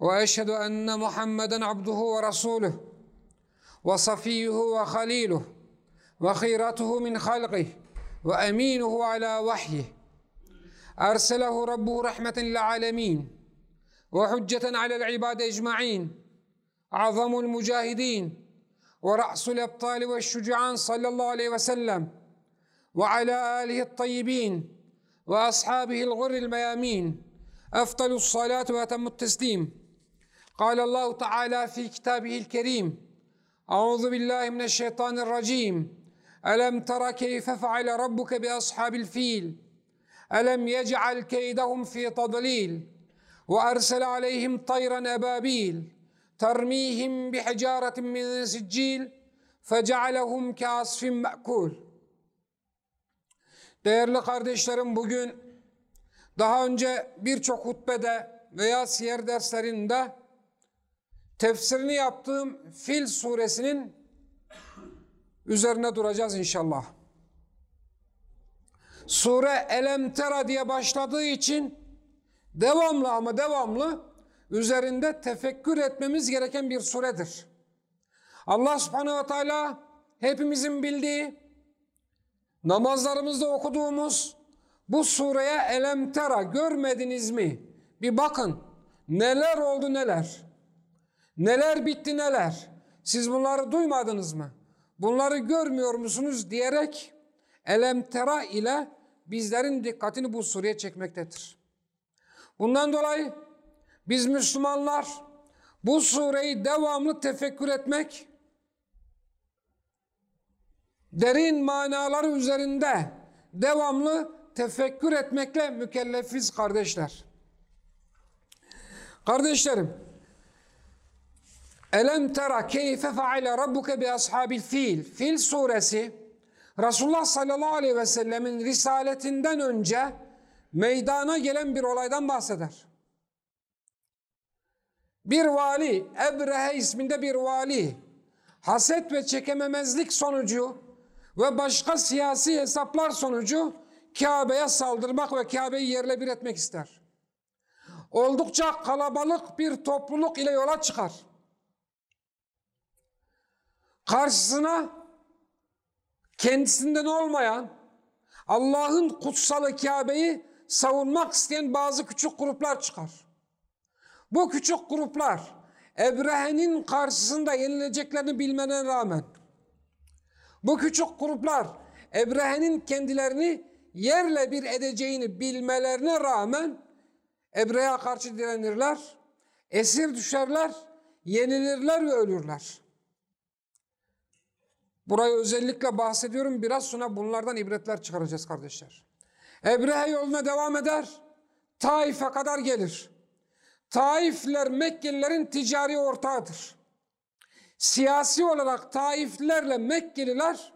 وأشهد أن محمدا عبده ورسوله وصفيه وخليله وخيرته من خلقه وأمينه على وحيه. أرسله ربه رحمة للعالمين وحجة على العباد أجمعين اعظم المجاهدين ورأس الأبطال والشجعان صلى الله عليه وسلم وعلى آله الطيبين وأصحابه الغر الميامين. أفضل الصلاة وأتم التسليم. قال الله تعالى في كتابه الكريم أعوذ بالله من الشيطان الرجيم ألم تر كيف فعل ربك بأصحاب الفيل ألم يجعل كيدهم في تضليل وأرسل عليهم طيرا أبابيل ترميهم بحجارة من سجيل فجعلهم كعصف مأكول Değerli kardeşlerim bugün daha önce birçok hutbede veya siyer derslerinde tefsirini yaptığım Fil suresinin üzerine duracağız inşallah. Sure Elem Tera diye başladığı için devamlı ama devamlı üzerinde tefekkür etmemiz gereken bir suredir. Allah subhanehu ve teala hepimizin bildiği namazlarımızda okuduğumuz bu sureye Elem Tera görmediniz mi? Bir bakın neler oldu neler. Neler bitti neler. Siz bunları duymadınız mı? Bunları görmüyor musunuz diyerek elemtera ile bizlerin dikkatini bu sureye çekmektedir. Bundan dolayı biz Müslümanlar bu sureyi devamlı tefekkür etmek, derin manaları üzerinde devamlı tefekkür etmekle mükellefiz kardeşler. Kardeşlerim, Elem tera keyfe feale rabbuke bi ashabil fil. Fil suresi Resulullah sallallahu aleyhi ve sellemin risaletinden önce meydana gelen bir olaydan bahseder. Bir vali, Ebrehe isminde bir vali, haset ve çekememezlik sonucu ve başka siyasi hesaplar sonucu Kabe'ye saldırmak ve Kabe'yi yerle bir etmek ister. Oldukça kalabalık bir topluluk ile yola çıkar karşısına kendisinden olmayan Allah'ın kutsalı Kabe'yi savunmak isteyen bazı küçük gruplar çıkar. Bu küçük gruplar Ebrehe'nin karşısında yenileceklerini bilmene rağmen bu küçük gruplar Ebrehe'nin kendilerini yerle bir edeceğini bilmelerine rağmen Ebrehe'ye karşı direnirler, esir düşerler, yenilirler ve ölürler. Burayı özellikle bahsediyorum. Biraz sonra bunlardan ibretler çıkaracağız kardeşler. Ebrehe yoluna devam eder. Taif'e kadar gelir. Taifler Mekkelilerin ticari ortağıdır. Siyasi olarak Taiflerle Mekkeliler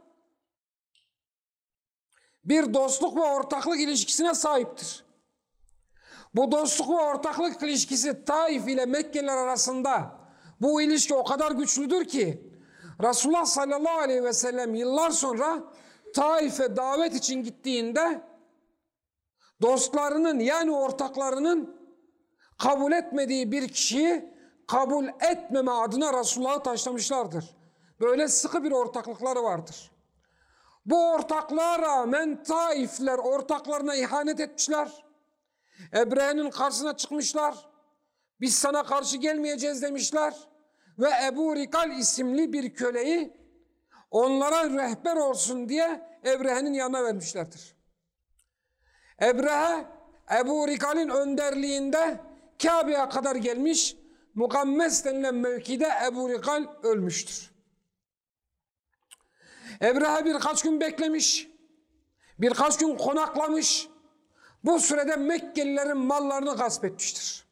bir dostluk ve ortaklık ilişkisine sahiptir. Bu dostluk ve ortaklık ilişkisi Taif ile Mekkeliler arasında bu ilişki o kadar güçlüdür ki Resulullah sallallahu aleyhi ve sellem yıllar sonra Taif'e davet için gittiğinde dostlarının yani ortaklarının kabul etmediği bir kişiyi kabul etmeme adına Resulullah'ı taşlamışlardır. Böyle sıkı bir ortaklıkları vardır. Bu ortaklığa rağmen Taifler ortaklarına ihanet etmişler. Ebrehe'nin karşısına çıkmışlar. Biz sana karşı gelmeyeceğiz demişler ve Ebu Rikal isimli bir köleyi onlara rehber olsun diye Ebrehe'nin yanına vermişlerdir. Ebrehe Ebu Rikal'in önderliğinde Kabe'ye kadar gelmiş Mukammes denilen mevkide Ebu Rikal ölmüştür. Ebrehe birkaç gün beklemiş, birkaç gün konaklamış, bu sürede Mekkelilerin mallarını gasp etmiştir.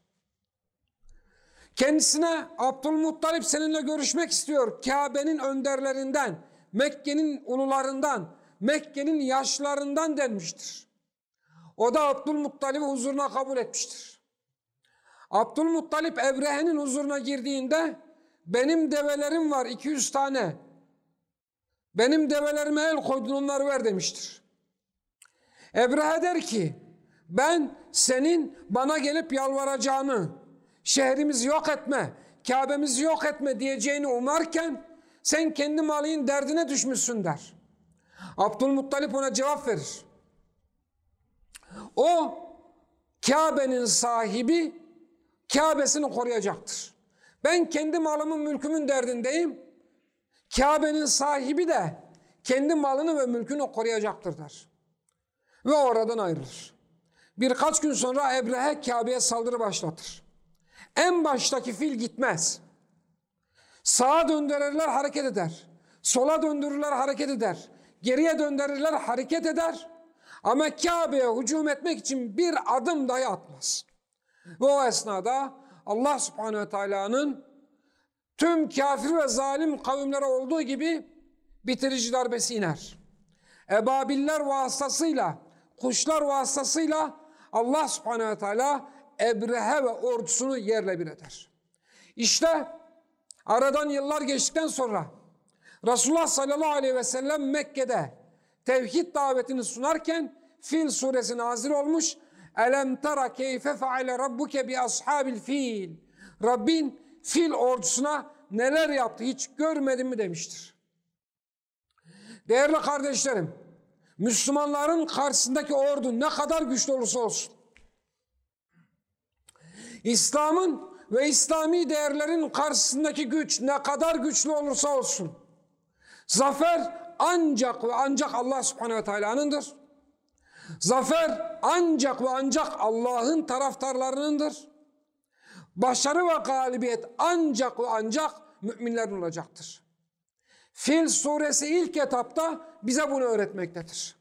Kendisine Abdülmuttalip seninle görüşmek istiyor. Kabe'nin önderlerinden, Mekke'nin ulularından, Mekke'nin yaşlarından denmiştir. O da Abdülmuttalip'i huzuruna kabul etmiştir. Abdülmuttalip Ebrehe'nin huzuruna girdiğinde benim develerim var 200 tane. Benim develerime el koydun onları ver demiştir. Ebrehe der ki ben senin bana gelip yalvaracağını, şehrimizi yok etme, Kabe'mizi yok etme diyeceğini umarken sen kendi malının derdine düşmüşsün der. Abdülmuttalip ona cevap verir. O Kabe'nin sahibi Kabe'sini koruyacaktır. Ben kendi malımın mülkümün derdindeyim. Kabe'nin sahibi de kendi malını ve mülkünü koruyacaktır der. Ve oradan ayrılır. Birkaç gün sonra Ebrehe Kabe'ye saldırı başlatır. En baştaki fil gitmez. Sağa döndürürler hareket eder. Sola döndürürler hareket eder. Geriye döndürürler hareket eder. Ama Kabe'ye hücum etmek için bir adım dahi atmaz. Ve o esnada Allah subhanehu teala'nın tüm kafir ve zalim kavimlere olduğu gibi bitirici darbesi iner. Ebabiller vasıtasıyla, kuşlar vasıtasıyla Allah subhanehu teala Ebrehe ve ordusunu yerle bir eder. İşte aradan yıllar geçtikten sonra Resulullah sallallahu aleyhi ve sellem Mekke'de tevhid davetini sunarken Fil suresi nazil olmuş. Elem tera keyfe feale rabbuke bi ashabil fil. Rabbin fil ordusuna neler yaptı hiç görmedin mi demiştir. Değerli kardeşlerim, Müslümanların karşısındaki ordu ne kadar güçlü olursa olsun, İslam'ın ve İslami değerlerin karşısındaki güç ne kadar güçlü olursa olsun, zafer ancak ve ancak Allah subhanehu ve teala'nındır. Zafer ancak ve ancak Allah'ın taraftarlarınındır. Başarı ve galibiyet ancak ve ancak müminlerin olacaktır. Fil suresi ilk etapta bize bunu öğretmektedir.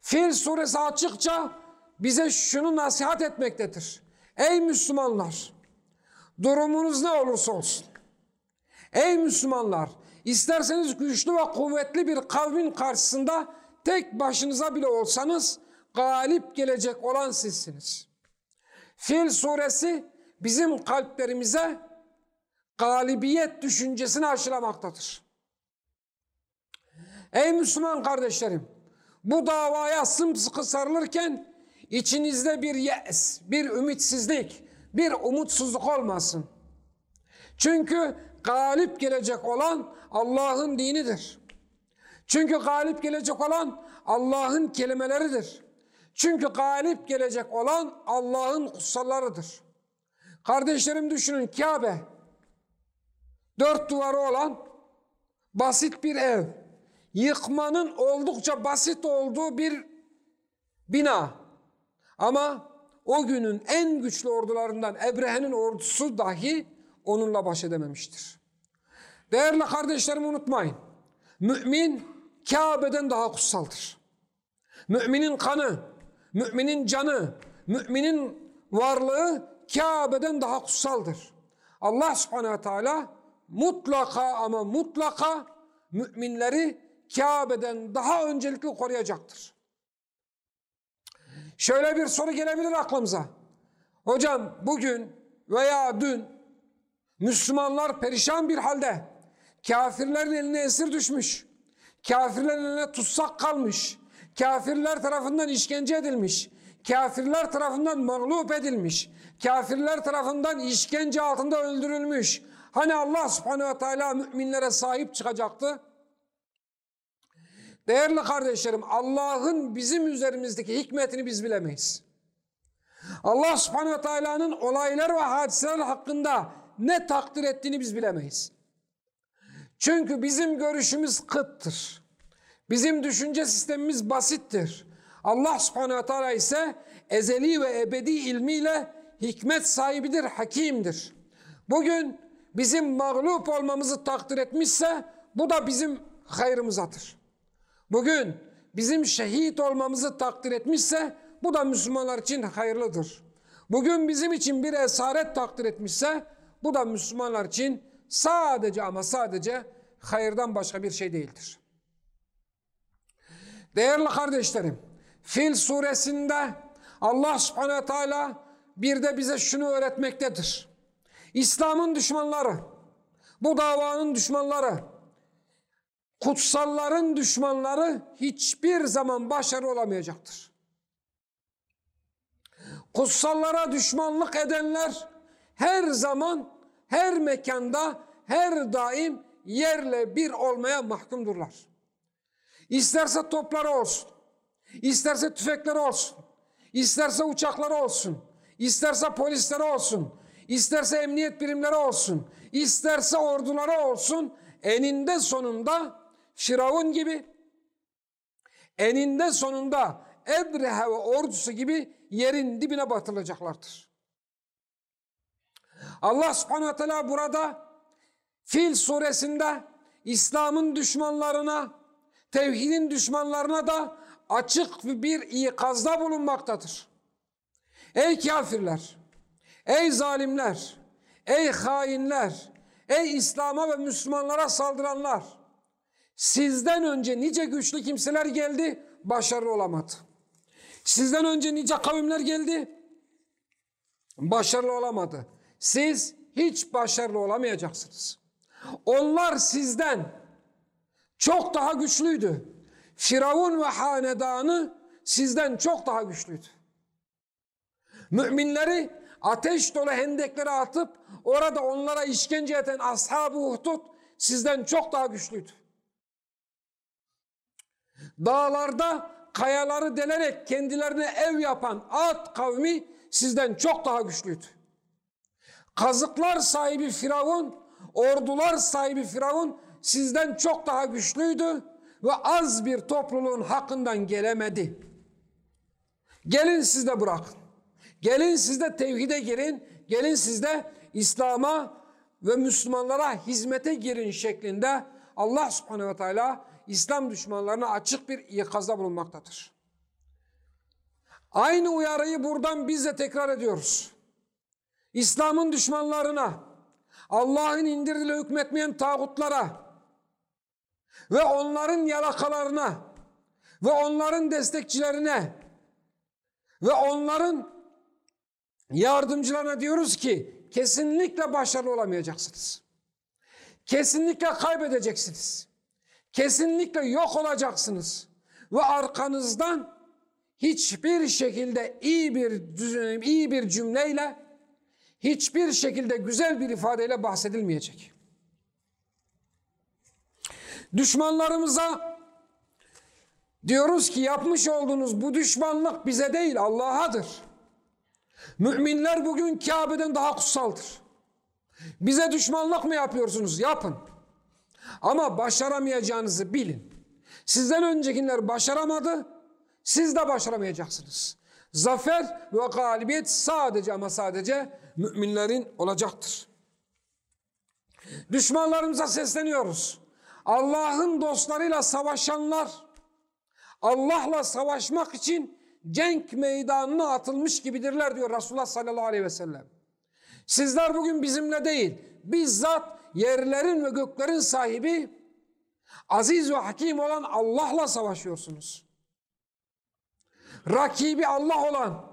Fil suresi açıkça bize şunu nasihat etmektedir. Ey Müslümanlar, durumunuz ne olursa olsun. Ey Müslümanlar, isterseniz güçlü ve kuvvetli bir kavmin karşısında tek başınıza bile olsanız galip gelecek olan sizsiniz. Fil suresi bizim kalplerimize galibiyet düşüncesini aşılamaktadır. Ey Müslüman kardeşlerim, bu davaya sımsıkı sarılırken içinizde bir yes, bir ümitsizlik, bir umutsuzluk olmasın. Çünkü galip gelecek olan Allah'ın dinidir. Çünkü galip gelecek olan Allah'ın kelimeleridir. Çünkü galip gelecek olan Allah'ın kutsallarıdır. Kardeşlerim düşünün Kabe dört duvarı olan basit bir ev. Yıkmanın oldukça basit olduğu bir bina. Ama o günün en güçlü ordularından Ebrehe'nin ordusu dahi onunla baş edememiştir. Değerli kardeşlerimi unutmayın. Mümin Kabe'den daha kutsaldır. Müminin kanı, müminin canı, müminin varlığı Kabe'den daha kutsaldır. Allah subhanehu teala mutlaka ama mutlaka müminleri Kabe'den daha öncelikli koruyacaktır. Şöyle bir soru gelebilir aklımıza. Hocam bugün veya dün Müslümanlar perişan bir halde kafirlerin eline esir düşmüş. Kafirlerin eline tutsak kalmış. Kafirler tarafından işkence edilmiş. Kafirler tarafından mağlup edilmiş. Kafirler tarafından işkence altında öldürülmüş. Hani Allah subhanehu ve teala müminlere sahip çıkacaktı? Değerli kardeşlerim Allah'ın bizim üzerimizdeki hikmetini biz bilemeyiz. Allah subhanehu ve teala'nın olaylar ve hadiseler hakkında ne takdir ettiğini biz bilemeyiz. Çünkü bizim görüşümüz kıttır. Bizim düşünce sistemimiz basittir. Allah subhanehu teala ise ezeli ve ebedi ilmiyle hikmet sahibidir, hakimdir. Bugün bizim mağlup olmamızı takdir etmişse bu da bizim hayrımızadır. Bugün bizim şehit olmamızı takdir etmişse bu da Müslümanlar için hayırlıdır. Bugün bizim için bir esaret takdir etmişse Bu da Müslümanlar için sadece ama sadece hayırdan başka bir şey değildir. Değerli kardeşlerim, Fil suresinde Allah subhanehu teala bir de bize şunu öğretmektedir. İslam'ın düşmanları, bu davanın düşmanları, kutsalların düşmanları hiçbir zaman başarılı olamayacaktır. Kutsallara düşmanlık edenler her zaman, her mekanda, her daim yerle bir olmaya mahkumdurlar. İsterse topları olsun, isterse tüfekleri olsun, isterse uçakları olsun, isterse polisleri olsun, isterse emniyet birimleri olsun, isterse orduları olsun, eninde sonunda Firavun gibi, eninde sonunda Ebrehe ve ordusu gibi yerin dibine batılacaklardır. Allah subhanahu teala burada Fil suresinde İslam'ın düşmanlarına, tevhidin düşmanlarına da açık bir ikazda bulunmaktadır. Ey kafirler, ey zalimler, ey hainler, ey İslam'a ve Müslümanlara saldıranlar, sizden önce nice güçlü kimseler geldi, başarılı olamadı. Sizden önce nice kavimler geldi, başarılı olamadı. Siz hiç başarılı olamayacaksınız. Onlar sizden çok daha güçlüydü. Firavun ve hanedanı sizden çok daha güçlüydü. Müminleri ateş dolu hendeklere atıp orada onlara işkence eden ashab-ı sizden çok daha güçlüydü. Dağlarda kayaları delerek kendilerine ev yapan Ad kavmi sizden çok daha güçlüydü. Kazıklar sahibi Firavun, ordular sahibi Firavun sizden çok daha güçlüydü ve az bir topluluğun hakkından gelemedi. Gelin siz de bırakın. Gelin siz de tevhide girin. Gelin siz de İslam'a ve Müslümanlara hizmete girin şeklinde Allah subhanehu ve teala İslam düşmanlarına açık bir ikazda bulunmaktadır. Aynı uyarıyı buradan biz de tekrar ediyoruz. İslam'ın düşmanlarına, Allah'ın indirdiğiyle hükmetmeyen tağutlara ve onların yalakalarına ve onların destekçilerine ve onların yardımcılarına diyoruz ki kesinlikle başarılı olamayacaksınız. Kesinlikle kaybedeceksiniz. Kesinlikle yok olacaksınız. Ve arkanızdan hiçbir şekilde iyi bir iyi bir cümleyle hiçbir şekilde güzel bir ifadeyle bahsedilmeyecek. Düşmanlarımıza diyoruz ki yapmış olduğunuz bu düşmanlık bize değil Allah'adır. Müminler bugün Kabe'den daha kutsaldır. Bize düşmanlık mı yapıyorsunuz? Yapın. Ama başaramayacağınızı bilin. Sizden öncekiler başaramadı, siz de başaramayacaksınız. Zafer ve galibiyet sadece ama sadece müminlerin olacaktır. Düşmanlarımıza sesleniyoruz. Allah'ın dostlarıyla savaşanlar, Allah'la savaşmak için cenk meydanına atılmış gibidirler diyor Resulullah sallallahu aleyhi ve sellem. Sizler bugün bizimle değil, bizzat yerlerin ve göklerin sahibi, aziz ve hakim olan Allah'la savaşıyorsunuz. Rakibi Allah olan,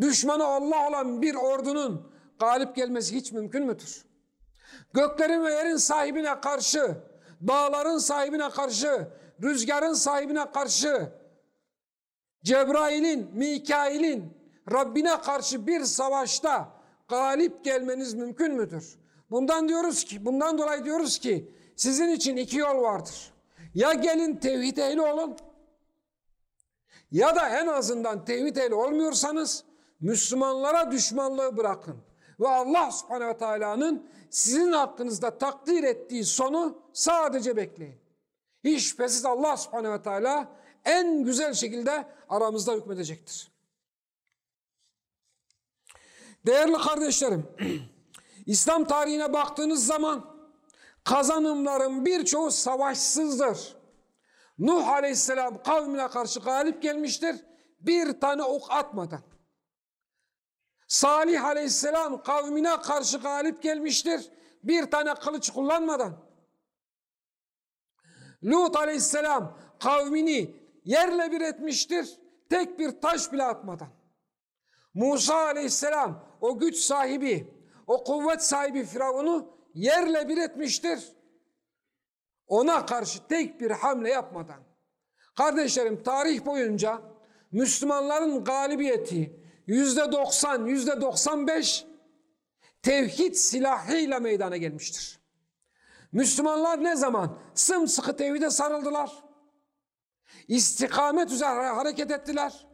düşmanı Allah olan bir ordunun galip gelmesi hiç mümkün müdür? Göklerin ve yerin sahibine karşı, dağların sahibine karşı, rüzgarın sahibine karşı, Cebrail'in, Mikail'in Rabbine karşı bir savaşta galip gelmeniz mümkün müdür? Bundan diyoruz ki, bundan dolayı diyoruz ki sizin için iki yol vardır. Ya gelin tevhid ehli olun ya da en azından tevhid ehli olmuyorsanız Müslümanlara düşmanlığı bırakın. Ve Allah subhanehu ve teala'nın sizin hakkınızda takdir ettiği sonu sadece bekleyin. Hiç şüphesiz Allah subhanehu ve teala en güzel şekilde aramızda hükmedecektir. Değerli kardeşlerim, İslam tarihine baktığınız zaman kazanımların birçoğu savaşsızdır. Nuh aleyhisselam kavmine karşı galip gelmiştir. Bir tane ok atmadan. Salih aleyhisselam kavmine karşı galip gelmiştir. Bir tane kılıç kullanmadan. Lut aleyhisselam kavmini yerle bir etmiştir. Tek bir taş bile atmadan. Musa aleyhisselam o güç sahibi, o kuvvet sahibi Firavun'u yerle bir etmiştir. Ona karşı tek bir hamle yapmadan. Kardeşlerim tarih boyunca Müslümanların galibiyeti yüzde doksan, yüzde doksan beş tevhid silahıyla meydana gelmiştir. Müslümanlar ne zaman sımsıkı tevhide sarıldılar, istikamet üzere hareket ettiler,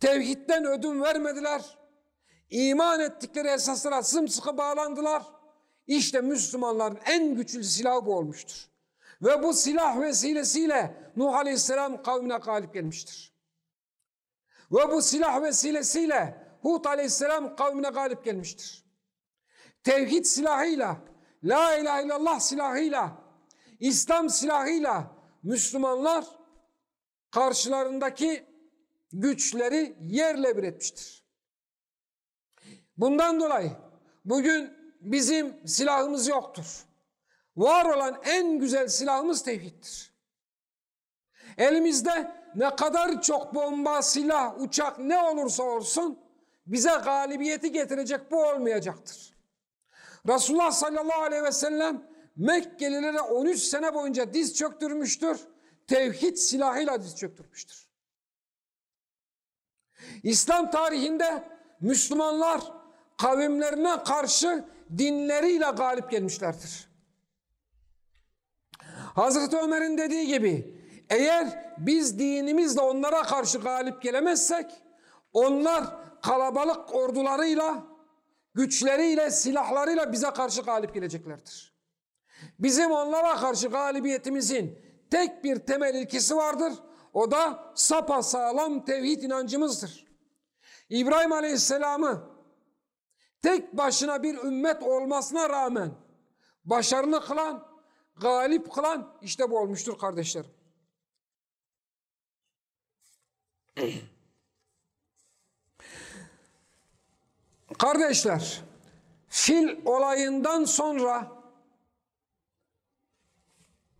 tevhidden ödün vermediler, iman ettikleri esaslara sımsıkı bağlandılar. İşte Müslümanların en güçlü silahı bu olmuştur. Ve bu silah vesilesiyle Nuh Aleyhisselam kavmine galip gelmiştir. Ve bu silah vesilesiyle Hud Aleyhisselam kavmine galip gelmiştir. Tevhid silahıyla, La ilahe illallah silahıyla, İslam silahıyla Müslümanlar karşılarındaki güçleri yerle bir etmiştir. Bundan dolayı bugün bizim silahımız yoktur. Var olan en güzel silahımız tevhiddir. Elimizde ne kadar çok bomba, silah, uçak ne olursa olsun bize galibiyeti getirecek bu olmayacaktır. Resulullah sallallahu aleyhi ve sellem Mekkelilere 13 sene boyunca diz çöktürmüştür. Tevhid silahıyla diz çöktürmüştür. İslam tarihinde Müslümanlar kavimlerine karşı dinleriyle galip gelmişlerdir. Hazreti Ömer'in dediği gibi eğer biz dinimizle onlara karşı galip gelemezsek onlar kalabalık ordularıyla, güçleriyle, silahlarıyla bize karşı galip geleceklerdir. Bizim onlara karşı galibiyetimizin tek bir temel ilkesi vardır. O da sapa sağlam tevhid inancımızdır. İbrahim Aleyhisselam'ı tek başına bir ümmet olmasına rağmen başarılı kılan, galip kılan işte bu olmuştur kardeşlerim. Kardeşler, fil olayından sonra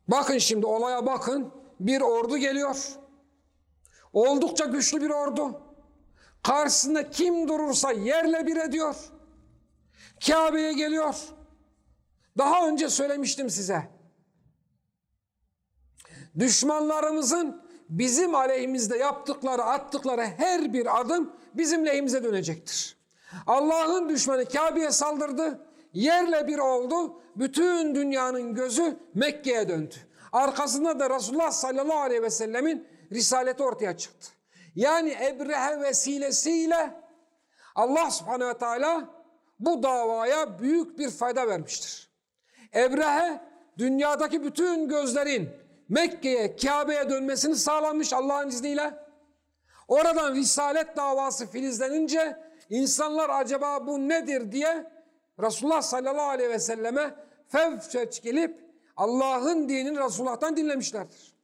bakın şimdi olaya bakın. Bir ordu geliyor. Oldukça güçlü bir ordu. Karşısında kim durursa yerle bir ediyor. Kabe'ye geliyor. Daha önce söylemiştim size. Düşmanlarımızın bizim aleyhimizde yaptıkları, attıkları her bir adım bizim lehimize dönecektir. Allah'ın düşmanı Kabe'ye saldırdı, yerle bir oldu, bütün dünyanın gözü Mekke'ye döndü. Arkasında da Resulullah sallallahu aleyhi ve sellemin risaleti ortaya çıktı. Yani Ebrehe vesilesiyle Allah subhanehu ve teala bu davaya büyük bir fayda vermiştir. Ebrehe dünyadaki bütün gözlerin Mekke'ye, Kabe'ye dönmesini sağlanmış Allah'ın izniyle. Oradan Risalet davası filizlenince insanlar acaba bu nedir diye Resulullah sallallahu aleyhi ve selleme fevçeç gelip Allah'ın dinini Resulullah'tan dinlemişlerdir.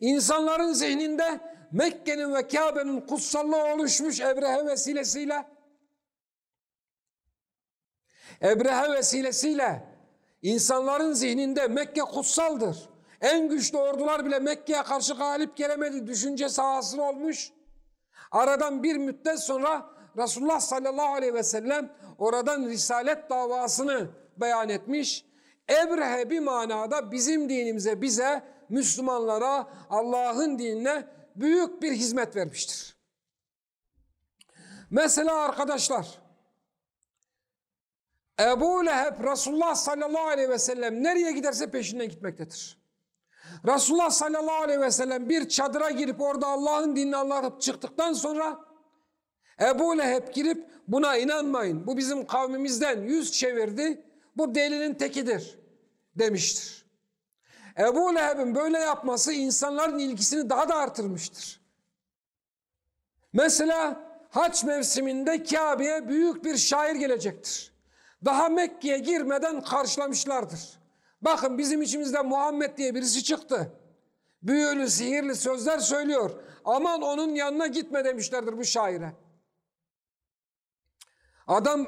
İnsanların zihninde Mekke'nin ve Kabe'nin kutsallığı oluşmuş Ebrehe vesilesiyle Ebrehe vesilesiyle insanların zihninde Mekke kutsaldır. En güçlü ordular bile Mekke'ye karşı galip gelemedi. Düşünce sahası olmuş. Aradan bir müddet sonra Resulullah sallallahu aleyhi ve sellem oradan risalet davasını beyan etmiş. Ebrehe bir manada bizim dinimize, bize, Müslümanlara, Allah'ın dinine büyük bir hizmet vermiştir. Mesela arkadaşlar, Ebu Leheb Resulullah sallallahu aleyhi ve sellem nereye giderse peşinden gitmektedir. Resulullah sallallahu aleyhi ve sellem bir çadıra girip orada Allah'ın dinini anlatıp çıktıktan sonra Ebu Leheb girip buna inanmayın. Bu bizim kavmimizden yüz çevirdi. Bu delinin tekidir demiştir. Ebu Leheb'in böyle yapması insanların ilgisini daha da artırmıştır. Mesela haç mevsiminde Kabe'ye büyük bir şair gelecektir. Daha Mekke'ye girmeden karşılamışlardır. Bakın bizim içimizde Muhammed diye birisi çıktı. Büyülü, sihirli sözler söylüyor. Aman onun yanına gitme demişlerdir bu şaire. Adam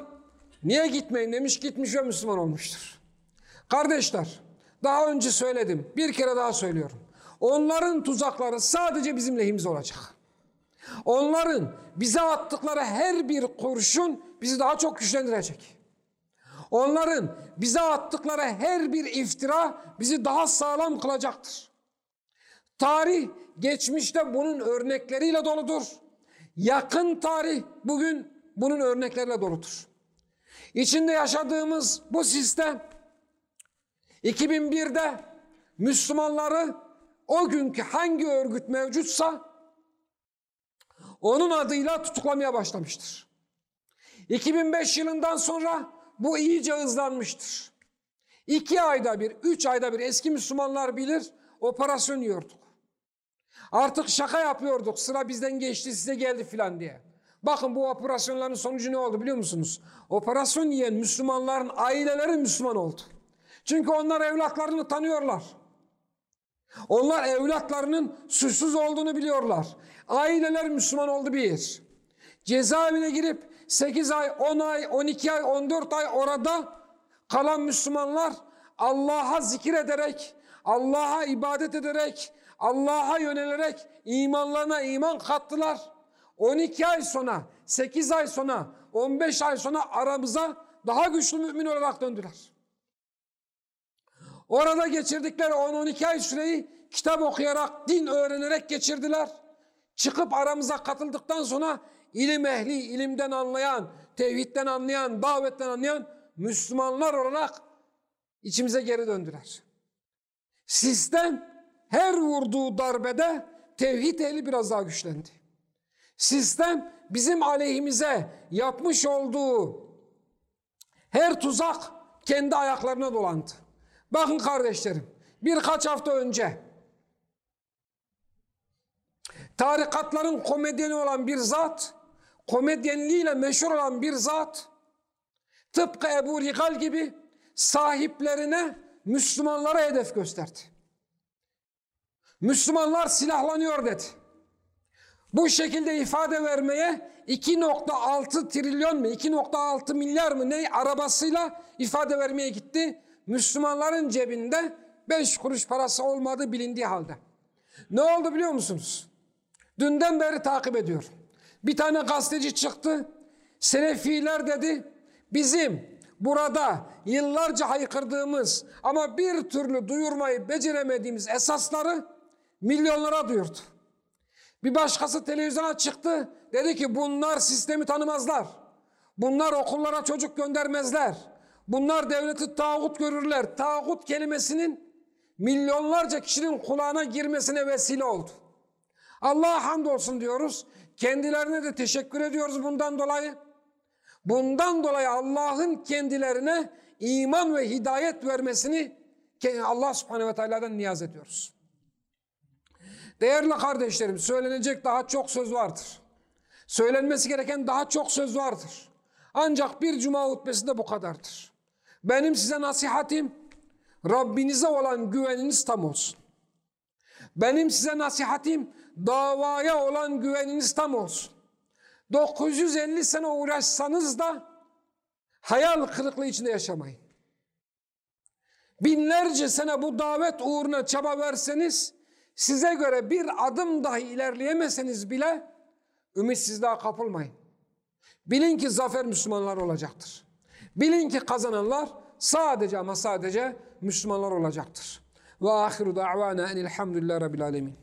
niye gitmeyin demiş gitmiş ve Müslüman olmuştur. Kardeşler daha önce söyledim bir kere daha söylüyorum. Onların tuzakları sadece bizim lehimize olacak. Onların bize attıkları her bir kurşun bizi daha çok güçlendirecek. Onların bize attıkları her bir iftira bizi daha sağlam kılacaktır. Tarih geçmişte bunun örnekleriyle doludur. Yakın tarih bugün bunun örnekleriyle doludur. İçinde yaşadığımız bu sistem 2001'de Müslümanları o günkü hangi örgüt mevcutsa onun adıyla tutuklamaya başlamıştır. 2005 yılından sonra bu iyice hızlanmıştır. İki ayda bir, üç ayda bir eski Müslümanlar bilir operasyon yiyorduk. Artık şaka yapıyorduk sıra bizden geçti size geldi filan diye. Bakın bu operasyonların sonucu ne oldu biliyor musunuz? Operasyon yiyen Müslümanların aileleri Müslüman oldu. Çünkü onlar evlatlarını tanıyorlar. Onlar evlatlarının suçsuz olduğunu biliyorlar. Aileler Müslüman oldu bir. Cezaevine girip 8 ay, 10 ay, 12 ay, 14 ay orada kalan Müslümanlar Allah'a zikir ederek, Allah'a ibadet ederek, Allah'a yönelerek imanlarına iman kattılar. 12 ay sonra, 8 ay sonra, 15 ay sonra aramıza daha güçlü mümin olarak döndüler. Orada geçirdikleri 10-12 ay süreyi kitap okuyarak, din öğrenerek geçirdiler. Çıkıp aramıza katıldıktan sonra ilim ehli, ilimden anlayan, tevhidden anlayan, davetten anlayan Müslümanlar olarak içimize geri döndüler. Sistem her vurduğu darbede tevhid ehli biraz daha güçlendi. Sistem bizim aleyhimize yapmış olduğu her tuzak kendi ayaklarına dolandı. Bakın kardeşlerim birkaç hafta önce tarikatların komedyeni olan bir zat, komedyenliğiyle meşhur olan bir zat, tıpkı Ebu Rigal gibi sahiplerine Müslümanlara hedef gösterdi. Müslümanlar silahlanıyor dedi. Bu şekilde ifade vermeye 2.6 trilyon mu 2.6 milyar mı ne arabasıyla ifade vermeye gitti. Müslümanların cebinde 5 kuruş parası olmadığı bilindiği halde. Ne oldu biliyor musunuz? Dünden beri takip ediyor. Bir tane gazeteci çıktı. Selefiler dedi. Bizim burada yıllarca haykırdığımız ama bir türlü duyurmayı beceremediğimiz esasları milyonlara duyurdu. Bir başkası televizyona çıktı. Dedi ki bunlar sistemi tanımazlar. Bunlar okullara çocuk göndermezler. Bunlar devleti tağut görürler. Tağut kelimesinin milyonlarca kişinin kulağına girmesine vesile oldu. Allah'a hamdolsun diyoruz. Kendilerine de teşekkür ediyoruz bundan dolayı. Bundan dolayı Allah'ın kendilerine iman ve hidayet vermesini Allah subhanehu ve teala'dan niyaz ediyoruz. Değerli kardeşlerim söylenecek daha çok söz vardır. Söylenmesi gereken daha çok söz vardır. Ancak bir cuma hutbesinde bu kadardır. Benim size nasihatim Rabbinize olan güveniniz tam olsun. Benim size nasihatim davaya olan güveniniz tam olsun. 950 sene uğraşsanız da hayal kırıklığı içinde yaşamayın. Binlerce sene bu davet uğruna çaba verseniz size göre bir adım dahi ilerleyemeseniz bile ümitsizliğe kapılmayın. Bilin ki zafer Müslümanlar olacaktır. Bilin ki kazananlar sadece ama sadece Müslümanlar olacaktır. Ve ahiru da'vana enilhamdülillah rabbil alemin.